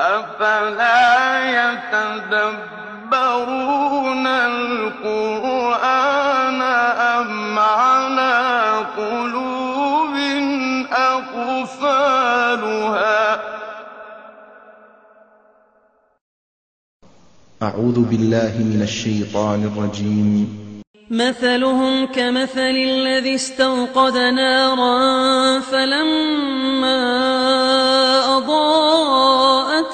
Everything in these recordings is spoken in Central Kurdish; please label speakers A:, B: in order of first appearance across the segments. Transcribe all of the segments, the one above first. A: أفلا يتدبرون القرآن أم على قلوب أقفالها
B: أعوذ بالله من الشيطان الرجيم
A: مثلهم كمثل الذي استوقد نارا فلما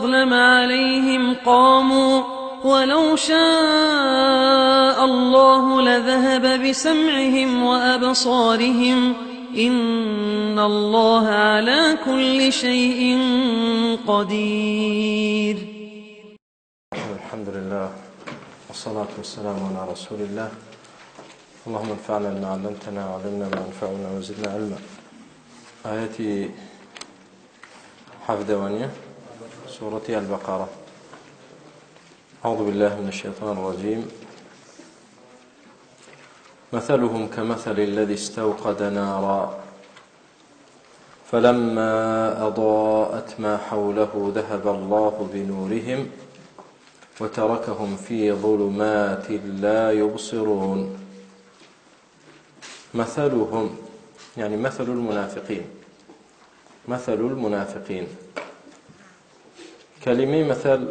A: أظلم عليهم قاموا ولو شاء الله لذهب بسمعهم وأبصارهم إن الله على كل شيء قدير
B: الحمد لله والصلاة والسلام على رسول الله اللهم انفعنا بما علمتنا وعلمنا ما ينفعنا وزدنا علما آياتي حفدة ونيه سورة البقرة أعوذ بالله من الشيطان الرجيم مثلهم كمثل الذي استوقد نارا فلما أضاءت ما حوله ذهب الله بنورهم وتركهم في ظلمات لا يبصرون مثلهم يعني مثل المنافقين مثل المنافقين کەلیمەی مەثل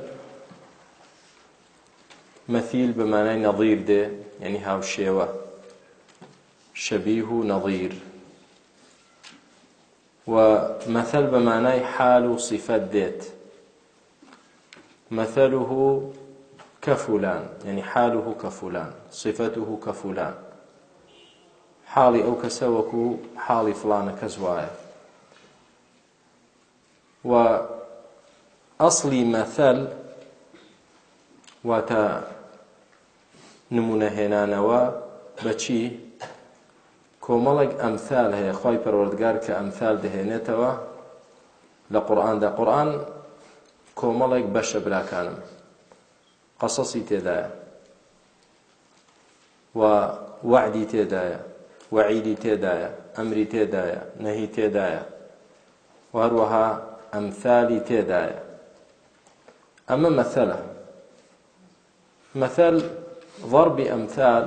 B: مەثیل بە مانای نەظیر دێ یعنی هاوشێوە شەبیه و نەظیر و مەثل بە مانای حال و صیفەت دێت مەثله كفلان يعني حاله كفلان صفته كفلان حالي أو كسوكو حالي فلان كزوايا و ئەسلی مەثەل واتە نمونەهێنانەوە بەچی کۆمەڵێک ئەمثال هەیە خی پەروەردگار کە ئەمثال دەهێنێتەوە لە قورآاندا قورآن کۆمەڵێک بەشە براکانم قەسەسی تێدایە و وعدی تێدایە وعیدی تێدایە ئەمری تێدایە نەهی تێدایە و هەروەها ئەمثالی تێدایە أما مثلا مثل ضرب أمثال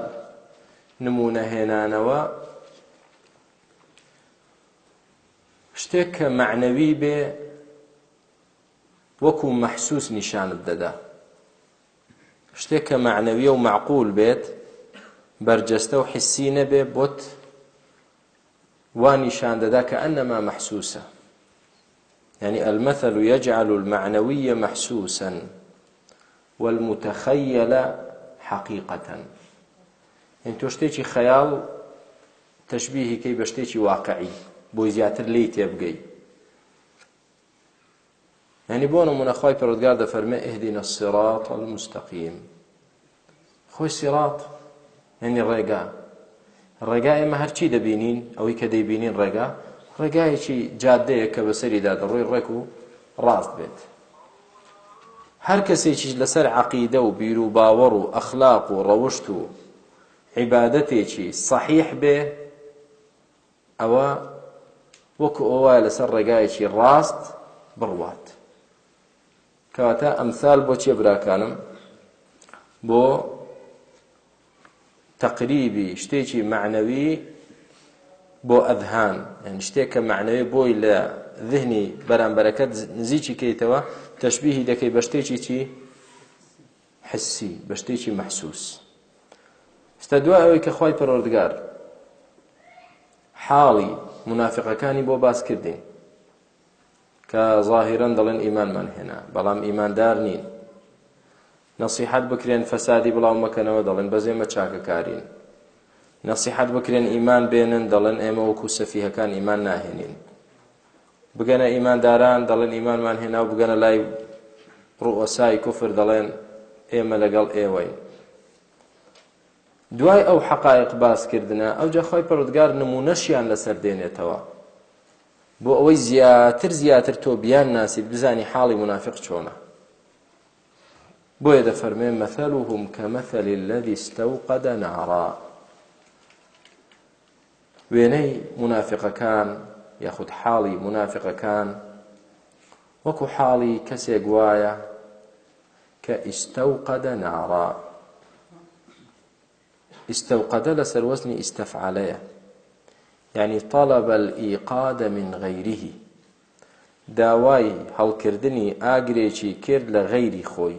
B: نمونە هێنانەوە شتێک کە معنەوی بێ وەکو مەحسوس نیشانت دەدا شتێک کە معنەویە و معقول بێت بەرجەستە و حسی نەبێ بۆت وا نیشان دەدا کە ئەنەما مەحسوسە يعني المثل يجعل المعنوي محسوسا والمتخيل حقيقة يعني توشتيكي خيال تشبيهي كي بشتيكي واقعي بۆی زیاتر لی تێبگەی ینی بۆ نمونەخوای پەرۆگار دەفەرمە ئهدینە سرات مستەقیم خۆی سرات هەنی ڕێگا ڕێگا ئێمە هەرچی دەبینین ئەوەی کە دەیبینین ڕێگا ڕێگایەکی جادەیە کە بەسەریدا دەڕۆی ڕێک و ڕاست بێت هەر کەسێکیش لەسەر عقیدە و بیر و باوەڕ و ئەخلاق و ڕەوشت و عیبادەتێکی سەحیح بێ ئەوە وەکو ئەوە لەسەر ڕێگایەکی ڕاست بڕوات کەواتە ئەمثال بۆ چێ براکانم بۆ تقریبی شتێکی معنەوی بۆ ئەدهان شتێک کە معنەوەی بۆی لە ذهنی بەرامبەرەکەت نزیکی کەیتەوە تەشببیهی دەکەی بە شتێکی چی حسی بە شتێکی محسوس ستا دوای ئەوەی کە خی پەرۆردگار حاڵی منافقەکانی بۆ باس کردین کە ظاهرن دەڵێن ئیمانمان هێنا بەڵام ئیماندار نین نەسیحات بکرێن فەسادی بڵاو مەکەنەوە دەڵێن بەزێمە چاکەکارین نەسیحات بکرێن ئیمان بێنن دەڵێن ئێمە وەکو سەفیهەکان ئیمان ناهێنین بگەنە ئیمانداران دەڵێن ئیمانمان هێنا و بگەنە لای ڕوەسای کوفر دەڵێن ئێمە لەگەڵ ئێوەی دوای ئەو حقائق باسکردنە ئەو جەخۆی پەرودگار نمونەشیان لەسەر دێنێتەوە بۆ ئەوەی زیاتر زیاتر تۆ بیان ناسیت بزانی حاڵی منافق چۆنە بۆیە دەفەرمێن مەثەلوهم کەمەثەلی الذی استەوقەدە نارا وێنەی منافقەکان یاخود حاڵی منافقەکان وەکو حاڵی کەسێک وایە کە ئیسستەوقەدە ناڕا ئیسستەوقەدە لە سەروەزنی ئیسستەفعالەیە یعنی طالب الإيقاد من غيره داوای هەڵکردنی ئاگرێکی کرد لە غەیری خۆی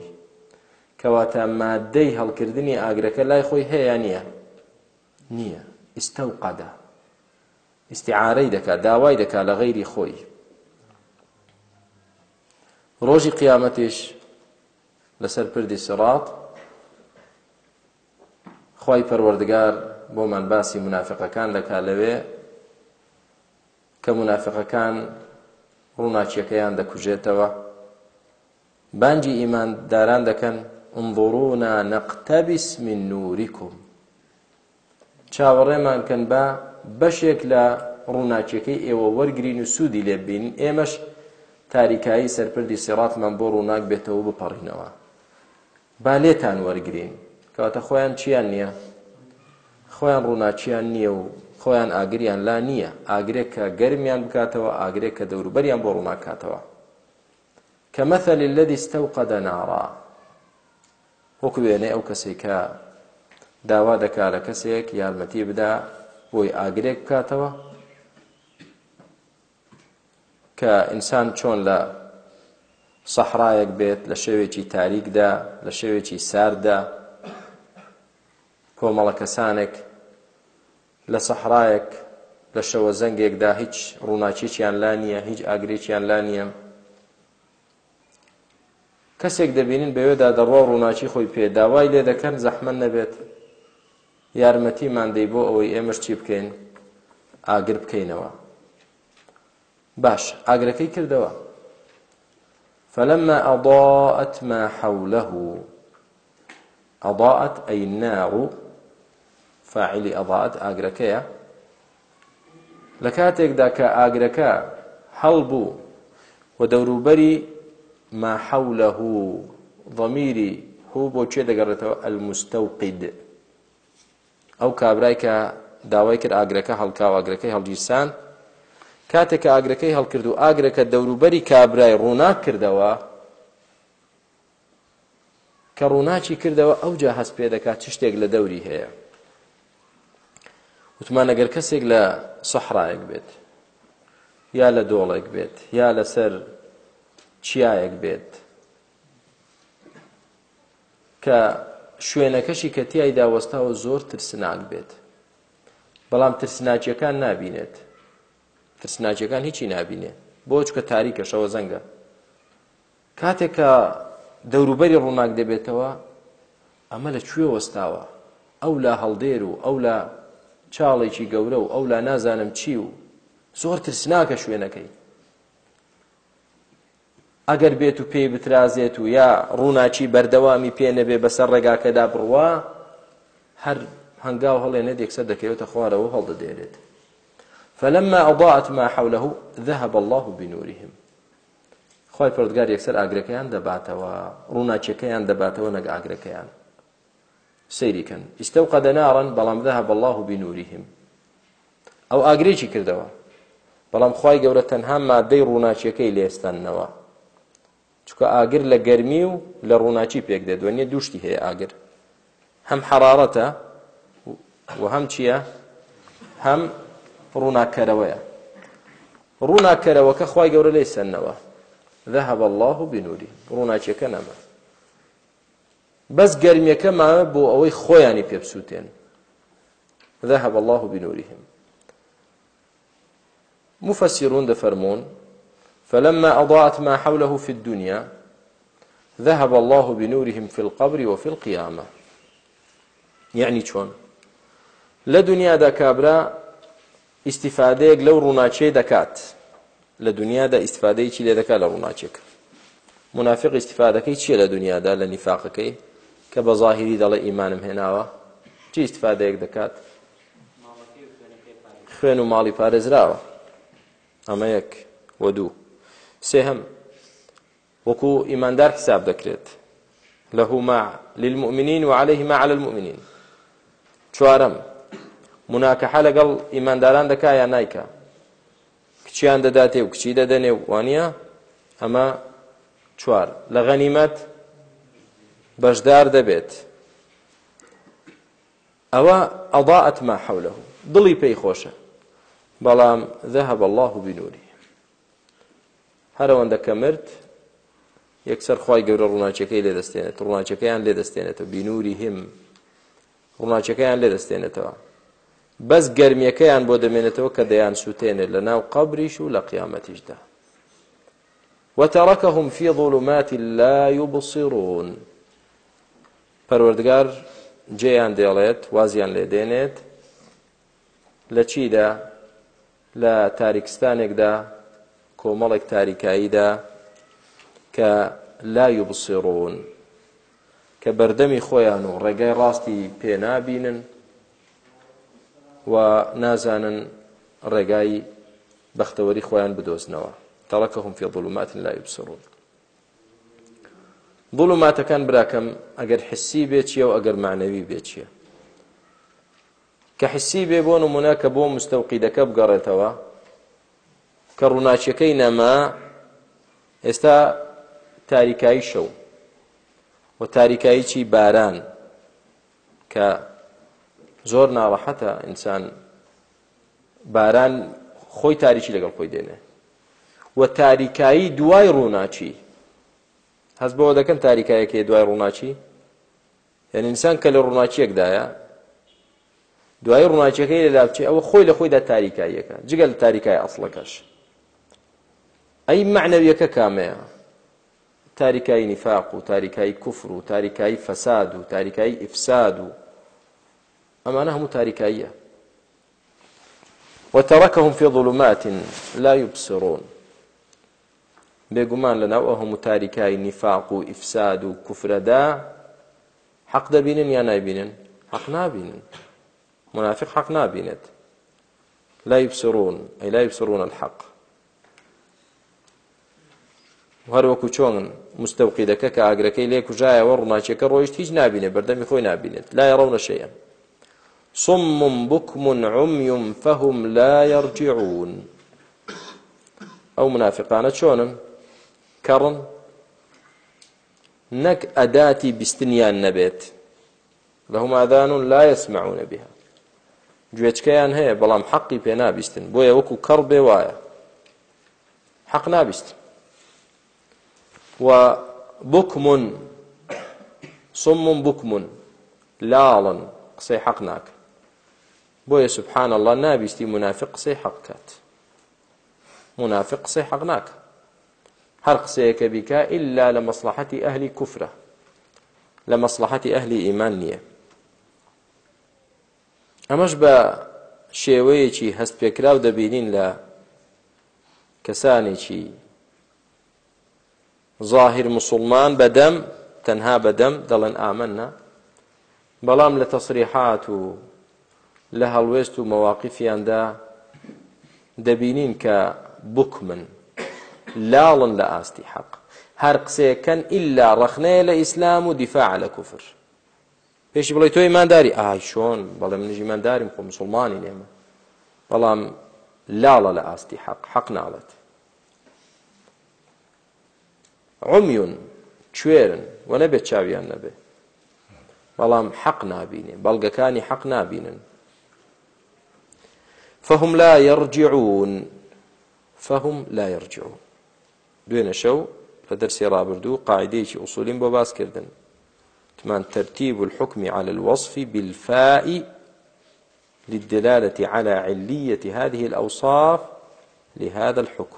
B: کەواتە مادەی هەڵکردنی ئاگرەکە لای خۆی هەیە نییە نییە ئستەوقەدە استعارەی دەکات داوای دەکات لە غەیری خۆی ڕۆژی قیامەتیش لەسەر پردی سڕات خی پەروەردگار بۆمان باسی منافقەکان دەکا لەوێ کە منافقەکان ڕووناچیەکەیان دەکوژێتەوە بانجی ئیمانداران دەکەن انظرونا نەقتەبیس من نووریکم چاوەڕێمان کەن بە بەشێک لە ڕووناچەکەی ئێوە وەرگین و سوودی لێبین ئێمەش تاریکایی سەرپردی سێڕاتمان بۆ ڕووناک بێتەوە بپەڕینەوە با لێتان وەرگین کەواتە خۆیان چیان نییە خۆیان ڕووناچیان نییە و خۆیان ئاگریان لا نییە ئاگرێک کە گەرمیان بکاتەوە ئاگرێک کە دەوروبەریان بۆ ڕووناکاتەوە كمثل الذي استوقد نارا وەکو وێنێ ئەو کەسێک کە داوا دەکا لە کەسێک یارمەتی بدا بۆی ئاگرێک بکاتەوە کە ئینسان چۆن لە سەحرایەک بێت لە شێوێکی تاریکدا لە شێوێکی ساردا کۆمەڵە کەسانێک لە سەحرایەک لە شەوە زەنگێکدا هیچ ڕووناچیچیان لا نییە هیچ ئاگرێکیان لا نییە کەسێک دەبینین بەوێدا دەڕۆ ڕووناچی خۆی پێ داوای لێ دەکەن زەحمە نەبێت یارمەتیمان دەی بۆ ئەوەی ئێمەش چی بکەین ئاگر بکەینەوە باش ئاگرەکەی کردەوە فلما أضاءت ما حوله أضاءت أي النار فاعل أضاءت آقركيا لكاتك ذاك آقركا حلب ودوروبري ما حوله ضميري هو بوچه دقرته المستوقد ئەو کابرای کە داوای کرد ئاگرەکە هەڵکاو ئاگرەکەی هەڵگیرسان کاتێک ئاگرەکەی هەڵکرد و ئاگرەکە دەوروبەری کابرای ڕووناک کردەوە کە ڕووناچی کردەوە ئەو جا هەست پێ دەکات چ شتێک لە دەوری هەیە وتمان ئەگەر کەسێک لە سەحرایەک بێت یا لە دۆڵێک بێت یا لەسەر چیایەک بێت کە شوێنەکەشی کە تیایدا وەستاوە زۆر ترسناک بێت بەڵام ترسناکیەکان نابینێت ترسناکیەکان هیچی نابینێت بۆچکە تاریکەشەوە زەنگە کاتێک کە دەوروبەری ڕووناک دەبێتەوە ئەمە لە کوێ وەستاوە ئەو لا هەڵدێر و ئەو لا چاڵێکی گەورە و ئەو لا نازانم چی و زۆر ترسناکە شوێنەکەی ئەگەر بێت و پێی بترازێت و یا ڕووناچی بەردەوامی پێ نەبێ بەسەر ڕێگاکەدا بڕوا هەر هەنگاو هەڵێنە دێکسەر دەکەوێتە خوارەوە هەڵدەدێرێت فلما أضاءت ما حوله ذهب الله بنورهم خۆی پردگار یەکسەر ئاگرەکەیان دەباتەوە ڕووناچەکەیان دەباتەوە نەگ ئاگرەکەیان سەیریکەن ئیسەوقە دەناڕن بەڵام ذهب الله بنورهم ئەو ئاگرێکی کردەوە بەڵام خی گەورە تەنها مادەی ڕووناچیەکەی لێستانەوە چکە ئاگر لە گەرمی و لە ڕووناچی پێک دەدوێنێ دوشتی هەیە ئاگر هەم حرارەتە و هەم چییە هەم ڕووناکەرەوەیە ڕووناکەرەوەکە خی گەورە لی سنەوە ذهب الله بنووری ڕووناچیەکە نەما بەس گەرمیەکە ماوە بۆ ئەوەی خۆیانی پێبسووتێن ذهب الله بنورهم مفسرون دەفەرمونون فلما أضاءت ما حوله في الدنيا ذهب الله بنورهم في القبر وفي القيامة يعني چۆن لە دنیادا کابرا ئیسیفادەیەک لەو ڕووناچێ دەکات لە دنیادا ئیسفادەیەکی لێ دەکات لە ڕووناچێک منافق ئیسیفادەکەی چییە لە دنیادا لە نیفاقەکەی کە بە ظاهری دەڵێ ئیمانم هێناوە چی ئیسفادەیەک دەکات خوێن و ماڵی پارێزراوە ئەمە یەک وە دوو سێهم وەکو ئیماندار حساب دەکرێت لەه مع للمؤمنین و عليه ما على المؤمنین چوارم مناکەحە لەگەڵ ئیمانداران دەکا یا نایکە کچیان دەداتێ و کچی دەدەنێ و وانە ئەمە چوار لە غەنیمەت بەشدار دەبێت ئەوە ئەڵداعت ما حوله دڵی پێی خۆشە بەڵام ذهب الله بنوری هەرەوەندەکە مرد یەکسەر خی گەورە ڕووناچەکەی لێ دەستێنێت ڕووناچەکەیان لێ دەستێنێتەوە بینوری هم ڕووناچەکەیان لێ دەستێنێتەوە بەس گەرمیەکەیان بۆ دەمێنێتەوە کە دەیان سووتێنێت لە ناو قبریش و لە قیامەتیشدا وتەڕەکەهم فی ظلمات لا يبصرون پەروەردگار جێیان دێڵێت وازیان لێ دێنێت لە چیدا لە تاریکستانێکدا کۆمەڵێک تاریکاییدا کە لای بسیڕۆن کە بەردەمی خۆیان و ڕێگای ڕاستی پێنابینن و نازانن ڕێگای بەختەوەری خۆیان بدۆزنەوە تەڵەکەهم فێ دڵوماتن لای بسڕون دڵوماتەکان براکەم ئەگەر حسی بێچیە و ئەگەر معنەوی بێچیە کە حسی بێ بۆ نمونە کە بۆ مستەوقیدەکە بگەڕێتەوە کە ڕووناچیەکەی نەما ئێستا تاریکایی شەو و تاریکایی چی باران کە زۆر ناڕەحەتە ئینسان باران خۆی تاریکی لەگەڵ خۆی دێنێ و تاریکایی دوای ڕووناچی هەست بەوە دەکەن تاریکایەکە دوای ڕووناچی یعنی ئینسان کە لە ڕووناچیەکدایە دوای ڕووناچیەکەی لەلاچی ئەوە خۆی لە خۆیدا تاریکاییەکە جگەل تاریکای ئەسڵەکەش ئەی معنەویەکە کامەیە تاریکایی نیفاق و تاریکایی کوفر و تاریکایی فەساد و تاریکایی ئیفساد و ئەمانە هەموو تاریکاییە وتركهم في ظلمات لا يبصرون بێگومان لەناو ئەو هەموو تاریکایی نیفاق و ئیفساد و کوفرەدا حەق دەبینن یا نایبینن حەق نابینن منافق حەق نابینێت لا يبصرون أي لا يبصرون الحق هەروەکو چۆنن مستەوقیدەکە کە ئاگرەکەی لێ کوژایەوە ڕووناچیەکە ڕۆیشت هیچ نبینێت بەردەمی خۆی نبینێت لای ڕەونە شەیە صم بكم عمي فهم لا يرجعون ئەو منافقانە چۆنن کەڕن نەک ئەداتی بیستنیان نەبێت لەهم ئادان و لا يسمعونە بها گوێچکەیان هەیە بەڵام حەقی پێ نابیستن بۆیە وەکو کەڕ بێ وایە حەق نابیستن و بکمون سمون بکمون لاڵن قسەی حەق ناکە بۆیە سبحان الله نابیستی منافق قسەی حەق کات منافق قسەی حەق ناکە هەر قسەیەکە بیکە ئللا لە مەسلحەتی ئەهلی کوفرە لە مەسلحەتی ئەهلی ئیمان نییە ئەمەش بە شێوەیەکی هەست پێکراو دەبینین لە کەسانێکی ظاهر مسلمان بەدەم تەنها بەدەم دەڵێن ئامەنا بەڵام لە تەسریحات و لە هەڵوێست و مەواقفیاندا دەبینین کە بکمن لاڵن لە ئاستی حەق هەر قسێکەن ئللا ڕەخنەیە لە ئیسلام و دیفاع لە کوفر پێشی بڵی تۆ ئیمانداری ئای چۆن بەڵێ منژ ئیمانداریم خۆ مسلمانی نێمە بەڵام لاڵە لە ئاستی حەق حەق ناڵێت عمیون کوێرن وە نەبێت چاویان نەبێ بەڵام حەق نابینێ بەڵگەکانی حەق نابینن فهم لا يرجعون فهم لا يرجعون دوێنە شەو لە دەرسی ڕابردوو قاعدەیەکی ئووسولین بۆ باسکردن تمان ترتيب الحكم على الوصف بالفاء للدلالة على علية هذه الأوصاف لهذا الحكم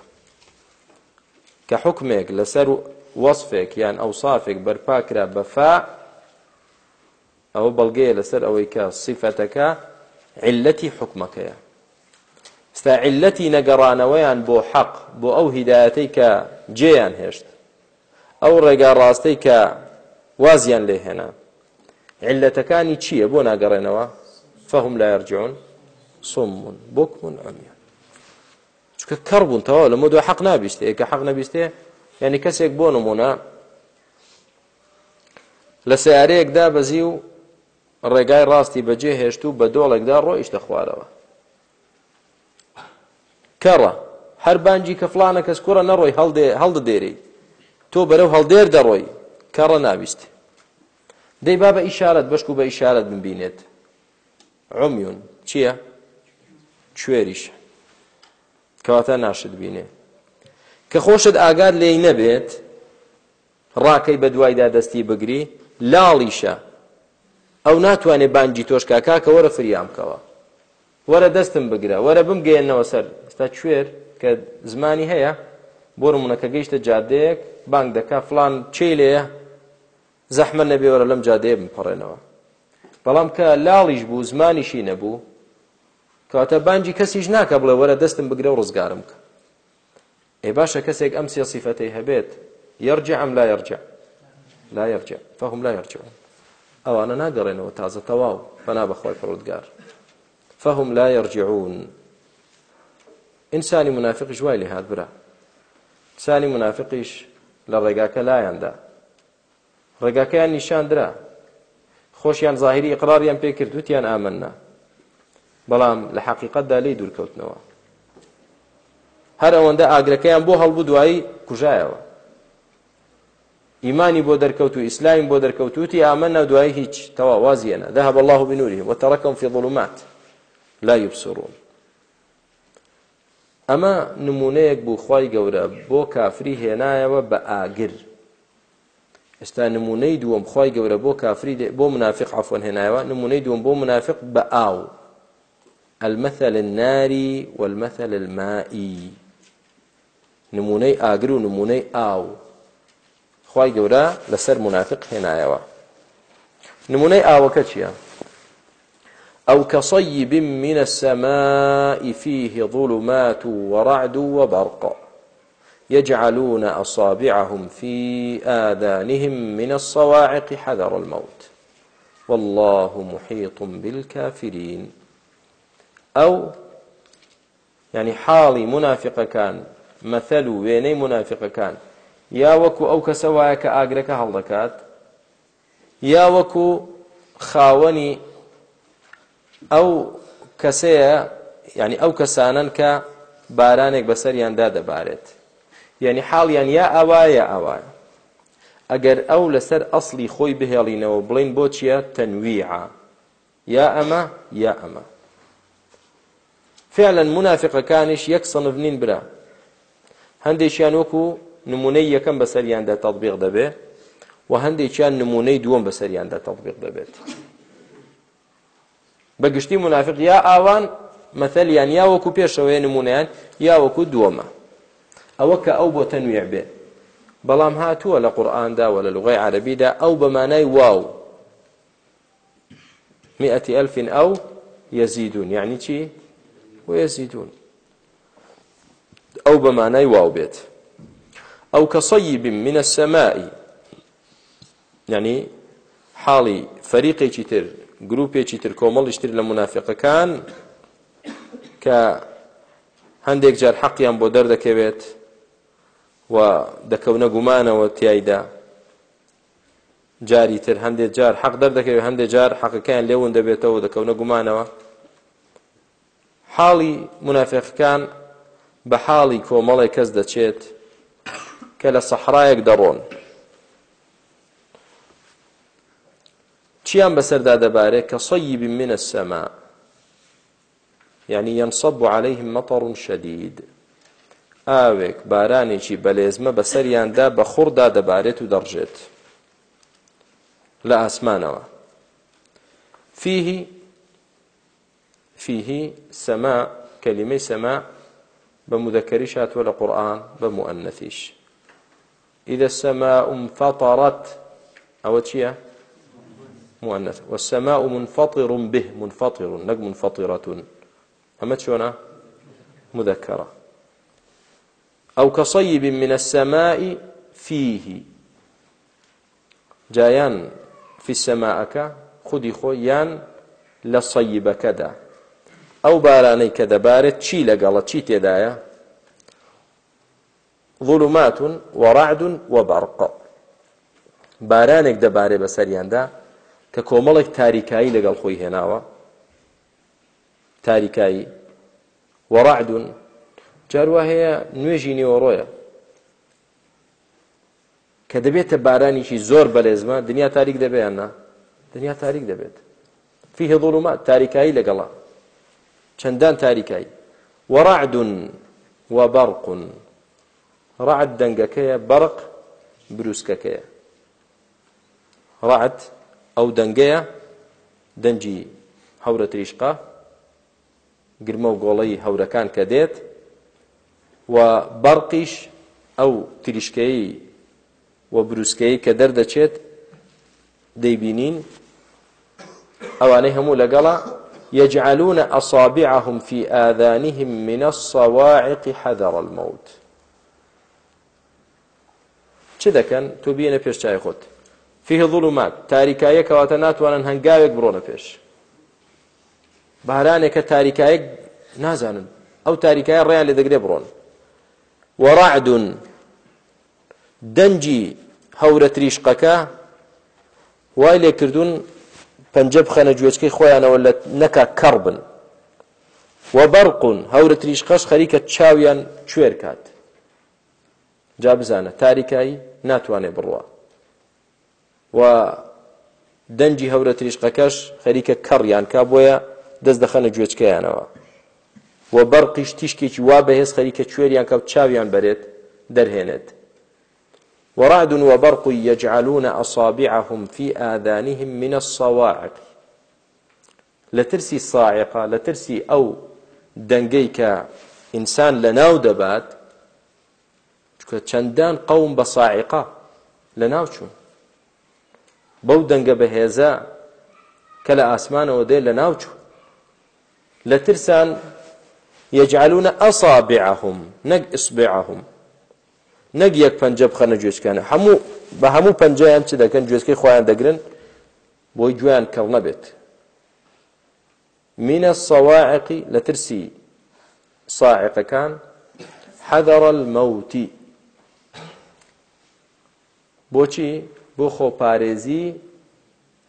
B: كحكمك لسر وەصفێک یان ئەوسافێک بەرپاکرا بەفا ئەوە بەڵگەیە لەسەر ئەوەی کە سیفەتەکە علەتی حکمەکەیە ستا علەتی نەگەڕانەوەیان بۆ حەق بۆ ئەو هیدایەتەی کە جێیان هێشت ئەو ڕێگا ڕاستەی کە وازیان لێهێنا علەتەکانی چییە بۆ ناگەڕێنەوە فەهم لا یارجعون سمون بوکمون عمیان چکە کەڕ بوون تەواو لە مدو حەق نابیستێ کە حەق نەبیستێ ینی کەسێک بۆ نمونە لە سیارەیەکدا بەزی و ڕێگای ڕاستی بەجێ هێشت و بە دۆڵێکدا ڕۆیشتە خوارەوە کەڕە هەر بانجی کە فلانە کەس کوڕە نەڕۆی هەڵدە دێری تۆ بەرەو هەڵدێر دەڕۆی کەڕە ناویست دەی با بە ئیشارەت بەشک و بە ئیشارەت ببینێت عمیون چییە؟ کوێریش کەواتە ناشت بینێ کە خۆشت ئاگار لێ نەبێت ڕاکەی بە دوایدا دەستی بگری لاڵیشە ئەو ناتوانێت بانجی تۆش کاکاکە وەرە فریام بکەوە وەرە دەستم بگرە وەرە بمگەێنەوە سەر ستا کوێر کە زمانی هەیە بۆ ڕمونەکە گەیشتە جادەیەک بانگ دەکا فلان چی لێە زەحمە نەبێوەرە لەم جادەیە بمپەڕێنەوە بەڵام کە لاڵیش بوو زمانیشی نەبوو کاتە بانجی کەسیش ناکە بڵێ وەرە دەستم بگرە و ڕزگارم کە ئێ باشە کەسێک ئەم سێ سیفەتەی هەبێت یەرجع ئەم لا یەرجع لا یەرجع فهم لا یەرجعون ئەوانە ناگەڕێنەوە تازە تەواو فنا بەخۆی پڕودگار فهم لا يرجعون ئینسانی منافق جوای لێ هات برا سانی منافقیش لە ڕێگاکە لایەندا ڕێگاکەیان نیشاندرا خۆشیان ظاهری قراریان پێ کرد وتیان ئامننا بەڵام لە حقیقەتدا لی دوورکەوتنەوە هەر ئەوەندە ئاگرەکەیان بۆ هەڵبوو دوایی کوژایەوە ئیمانی بۆ دەرکەوت و ئیسلایم بۆ دەرکەوتوتی ئامە نادوایی هیچ تەواوازیەنە ذهب الله بنورهم وتركهم في ظلمات لا يبصرون ئەمە نمونەیەک بوو خی گەورە بۆ کافری هێنایەوە بە ئاگر ئێستا نمونەی دووەم خی گەورە بۆ کافری بۆ منافق عفۆن هێنایەوە نمونەی دووەم بۆ منافق بە ئاو المثل الناری والمثل المائی نمونەی ئاگر و نمونەی ئاو خی گەورە لەسەر منافق هێنایەوە نمونەی ئاوەکە چییە؟ ئەو كصيب من السماء فيه ظلمات ورعد وبرق يجعلون أصابعهم في آذانهم من الصواعق حذر الموت والله محيط بالكافرين أو يعني حاڵی منافقەکان مەثەل و وێنەی منافقەکان یا وەکو ئەو کەسە وایە کە ئاگرەکە هەڵدەکات یا وەکو خاوەنی ئەو کەسەیە ینی ئەو کەسانن کە بارانێک بەسەریاندا دەبارێت یعنی حاڵیان یا ئەوایە ئەوایە ئەگەر ئەو لەسەر ئەسلی خۆی بهێڵینەوە بڵین بۆ چیە تەنویعە یا ئەمە یا ئەمە فعلا منافقەکانیش یەک سنف نین برا هەندێکیان وەکو نمونەی یەکەم بە سەریاندا تەطبیق دەبێ و هەندێکیان نمونەی دووەم بە سەریاندا تەطبیق دەبێت بەگشتی منافق یا ئاوان مەثەلیان یا وەکو پێشەوەی نمونەیان یا وەکو دووەمە ئەوە کە ئەو بۆ تەنوێ بێ بەڵام هاتووە لە قورآاندا و لە لغی عربیدا ئەو بەمانای واو مئة ألف أو يزيدون يعني چی ويزيدون ئەو بەمانای واو بێت ئەو کە سەیب منە سەمائی ینی حاڵی فەریقێکی تر گرروپێکی تر کۆمەڵیشتر لە منافقەکان کە هەندێک جار حەقیان بۆ دەردەکەوێت و دەکەونە گومانەوە تایدا جاری تر هەندێک جار حەق دەردەکەوێت هەندێک جار حەقەکەیان لێون دەبێتەوە دەکەونە گومانەوە حاڵی منافقەکان بە حاڵی کۆمەڵێک کەس دەچێت کە لە سەحرایەک دەڕۆن چیان بەسەردا دەبارێت کە سەیب منە سەما یعنی ينصب عليهم مطر شدید ئاوێک بارانێکی بەلێزمە بەسەریاندا بە خوڕدا دەبارێت و دەڕژێت لە ئاسمانەوە فیهی فیهی سەما کەلیمەی سەما بە مودەکەری شاتوە لە قورآن بە مؤنەتیش ئیدە سەما فاتەڕەت ئەوە چییە؟ مؤنث والسماء منفطر به منفطر نك منفطرة أما شونا مذكرة أو كصيب من السماء فيه جايان في السماء خدي خو يان لصيبك دا ئەو بارانەی کە دەبارێت چی لەگەڵە چی تێدایە ظلمات وەڕعد وەبەرق بارانێک دەبارێت بە سەریاندا کە کۆمەڵێک تاریکایی لەگەڵ خۆی هێناوە تاریکایی وەڕعد جاروا هەیە نوێژی نیوەڕۆیە کە دەبێتە بارانیشی زۆر بەلێزمە دنیا تاریک دەبێت یاننا دنیا تاریک دەبێت فيه ظلمات تاریکایی لەگەڵە چەندان تاریکایی وەڕعد و بەڕق ڕعد دەنگەکەیە بەرق بروسکەکەیە ڕعد ئەو دەنگەیە دەنجی هەورە تریشقا گرمە و گۆڵەی هەورەکان کە دێت و بەرقیش ئەو تریشکەی و بروسکەی کە دەردەچێت دەیبینین ئەوانەی هەموو لەگەڵە يجعلون أصابعهم في آذانهم من الصواعق حذر الموت چ دەکەن تو بینە پێش چای خۆت فيه ظڵومات تاریکایە کەواتە ناتوانن هەنگاوێک بڕۆنە پێش بارانێکە تاریکایەک نازانن ئەو تاریکایە ڕیان لێ دەگرێ بڕۆن وەڕعدون دەنجی هەورە تریشقەکە وای لێکردوون پەنجە بخەنە گوێچکەی خۆیانەوە لە نەکە کەڕ بن و بەرقون هەورە تریش قەش خەریکە چاویان کوێر کات جا بزانە تاریکایی ناتوانێت بڕوە و دەنجی هەورە تریشقەکەش خەریکە کەڕیان کا بۆیە دەست دەخەنە گوێچکەیانەوە و بەرقیش تیشکێکی وا بەهێز خەریکە کوێریان کەوت چاویان بەرێت دەرهێنێت ورعد وبرق يجعلون أصابعهم في آذانهم من الصواعق لترسي الصاعقة لترسي أو دنقيك إنسان لناو دبات چەندان قوم بە ساعقا لە ناوچوون بەو دەنگە بەهێزە کە لە ئاسمانەوە دێ لە ناوچوو لە ترسان یجعلونە ئەسابعهم نەک ئسبعهم نەک یەک پەنجە بخەنە گوێچکانە هەموو بە هەموو پەنجیان چ دەکەن گوێستکەی خۆیان دەگرن بۆی گویان کەڵ نەبێت منە سەواعقی لە ترسی ساعقەکان حەدەڕ المەوتی بۆچی بۆ خۆپارێزی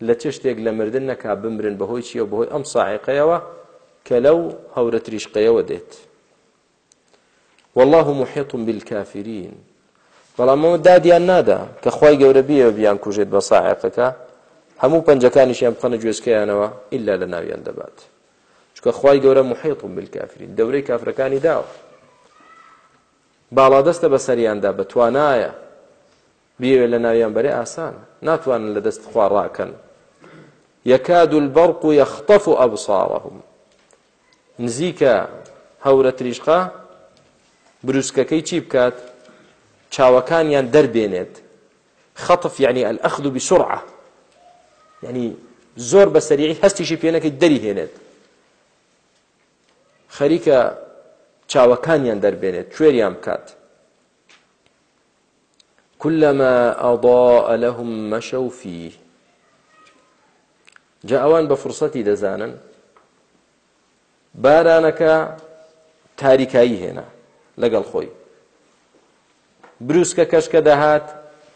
B: لە چ شتێک لە مردن نەکا بمرن بەهۆی چیە بەهۆی ئەم ساعقەیەوە کە لەو هەورە تریشقەیەوە دێت والله محيط بالكافرين بەڵام ئەوە دادیان نادا کە خی گەورە بیە بیان کوژێت بە ساعەتەکە هەموو پەنجەکانیشیان بخەنە گوێسکیانەوە ئللا لە ناویان دەبات چکە خی گەورە محیتم بالکافرین دەورەی کافرەکانی داوە باڵا دەستە بە سەریاندا بە توانایە بیوێ لە ناویان بەرێ ئاسانە ناتوانن لە دەست خواڕاکەن یەکاد و البەرق و یەخطەف و ئەبساڵەهم نزیکە هەورە تریشقا بروسکەکەی چی بکات چاوەکانیان دەربێنێت خطف یعنی ئەخذ بسرعة یعنی زۆر بە سەریعی هەستیشی پێنەکەی دەری هێنێت خەریکە چاوەکانیان دەربێنێت کوێریان بکات كلما أضاء لهم مشوا فيه جا ئەوان بە فرسەتی دەزانن بارانەکە تاریکایی هێنا لەگەڵ خۆی بروسکە کەشکە دەهات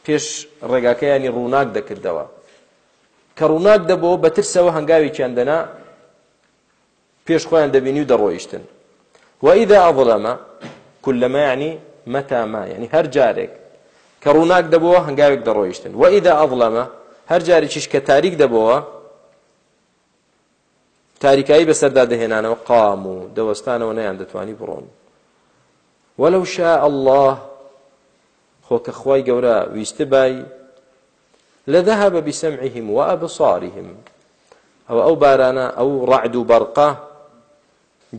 B: پێش ڕێگاکەیانی ڕووناک دەکردەوە کە ڕووناک دەبەوە بەترسەوە هەنگاوی چندەنا پێش خۆیان دەبینی و دەڕۆیشتن وإذا أظلم كلما يعني متى ما يعني هر جارك كروناك دبوا هنگاوك درويشتن وإذا أظلم هر جاري چش كتاريك دبوا تاریکایی بەسەردا دەهێنانەوە قام و دەوەستانەوە نەیان دەتوانی بڕۆن وەلو شاء الله خۆکە خی گەورە ویستبای لە ذهب بسمعهم وأبصارهم ئەو ئەو بارانە ئەو ڕعد و بەرقا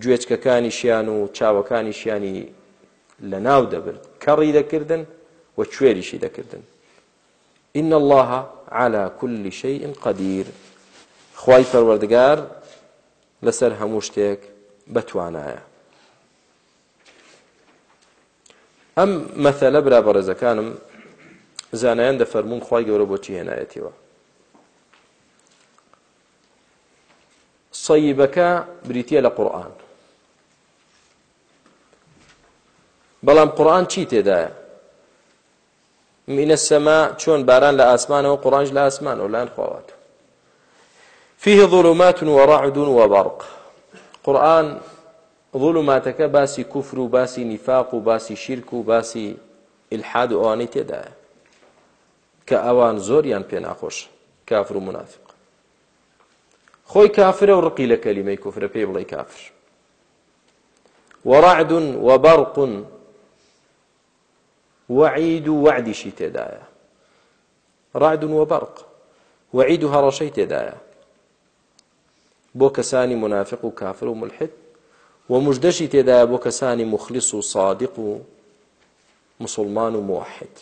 B: گوێچکەکانی شیان و چاوەکانی شیانی لە ناو دەبرد کەڕی دەکردن و کوێریشی دەکردن إن الله على كل شيء قدير خوای پەروەردگار لەسەر هەموو شتێک بەتوانایە ئەم مەثەلە برا بەڕێزەکانم زانایان دەفەرمون خی گەورە بۆچی هێنایەتەوە سەیبەکە بریتە لە قورآن بەڵام قورآن چی تێدایە منە سەما چۆن باران لە ئاسمانەوە قڕانج لە ئاسمان و لان خواوات فيه ظلمات وەڕعدون وبرق قورآن ظلماتەکە باسی کوفر و باسی نیفاق و باسی شیرک و باسی الحاد و ئەوانەی تێدایە کە ئەوان زۆریان پێ ناخۆش کافر و منافق خۆی کافرە و ڕقی لە کەلیمەی کوفرە پێی بڵێ کافر وەڕعد وەبەڕق وعید و وعدیشی تێدایە ڕعد وەبەڕق وعید و هەڕەشەی تێدایە بۆ کەسانی منافق و کافر و ملحد و مژدەشی تێدایە بۆ کەسانی مخلیس و صادق و مسلمان و موحد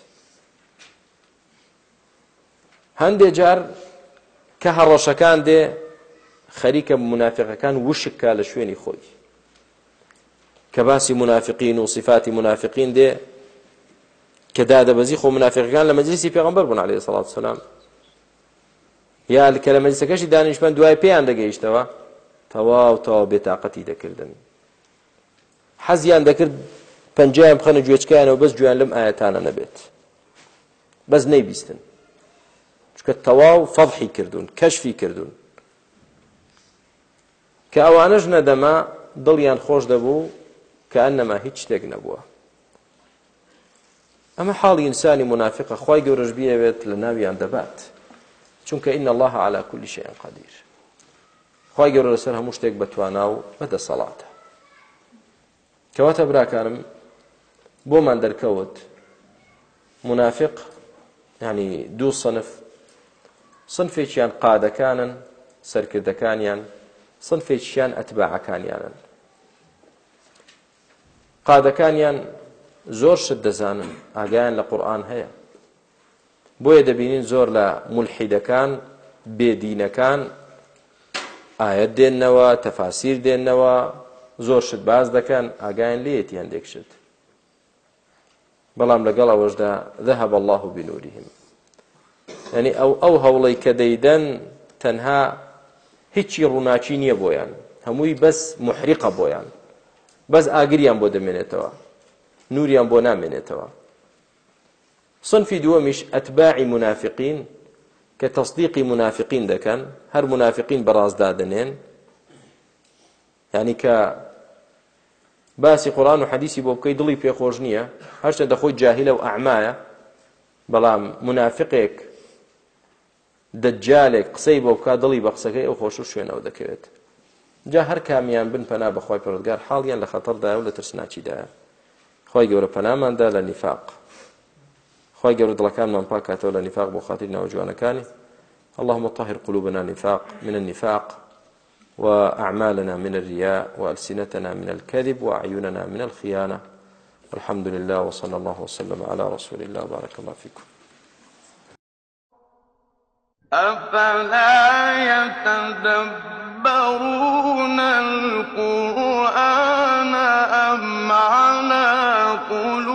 B: هەندێک جار کە هەڕۆشەکان دێ خەریکە منافقەکان وشککە لە شوێنی خۆی کە باسی منافقین و صفاتی منافقین دێ کە دادەبەزی خۆ منافقەکان لە مەجلیسی پێغمبەر بوون عليه سڵات سلام یا کە لە مەجلسەکەشی دانیشمەند دوای پێیان دەگەیشتەوە تەواو تەواو بێتاقەتی دەکردن حەزیان دەکرد پنجیان بخەنە گوێچکیانەوە بەس گویان لەم ئاەتانە نەبێت بەس نەیبیستن چکە تەواو فەضحی کردوون کەشفی کردوون کە ئەوانەش نەدەما دڵیان خۆش دەبوو کە ئەنەما هیچ شتێک نەبووە ئەمە حاڵی ئینسانی منافقە خی گەورەش بیەوێت لە ناویان دەبات چونکە ئین الله على كل شيء قدیر خی گەورە لەسەر هەموو شتێک بەتوانا و بەدەسەڵاتە کەواتە براکانم بۆمان دەرکەوت منافق ینی دوو سنف سنفێکیان قادەکانن سەرکردەکانیان سنفێکیان ئەتباعەکانیانن قادەکانیان زۆر شت دەزانن ئاگایان لە قورآن هەیە بۆیە دەبینین زۆر لە ملحیدەکان بێدینەکان ئاەت دێننەوە تەفاسیر دێننەوە زۆر شت باز دەکەن ئاگایان لێتی هەندێک شت بەڵام لەگەڵ ئەوەشدا ذهب الله بنورهم ینی ئەو ئەو هەوڵی کە دەیدەن تەنها هیچی ڕووناچی نییە بۆیان هەمووی بەس محریقە بۆیان بەس ئاگریان بۆ دەمێنێتەوە نوریان بۆ نامێنێتەوە صنفی دووەمیش ئەتباعی منافقین کە تەصدیقی منافقین دەکەن هەر منافقین بەڕازدا دەنێن ینی کە باسی قورآن و حەدیسی بۆ بکەی دڵی پێخۆش نییە هەرچە دەخۆی جاهلە و ئەعمایە بەڵام منافقێک دەجالێک قسەی بۆ بکە دڵی بە قسەکەی ئەو خۆش و شوێنەوە دەکەوێت جا هەر کامیان بن پەنا بەخوای پرۆدگار حاڵیان لە خەتەردا و لە ترسناچیدایە خی گەورە پەناماندا لە نیفاق خی گەورە دڵەکانمان پاکاتەوە لە نیفاق بۆ خاطر ناوجوانەکانی اللهم طهر قلوبنا نفاق من النفاق وأعمالنا من الرياء وألسنتنا من الكذب وأعيننا من الخيانة والحمد لله وصلى الله وسلم على رسول الله بارك الله فيكم
A: أفلا يتدبرون القرآن أم على قلوب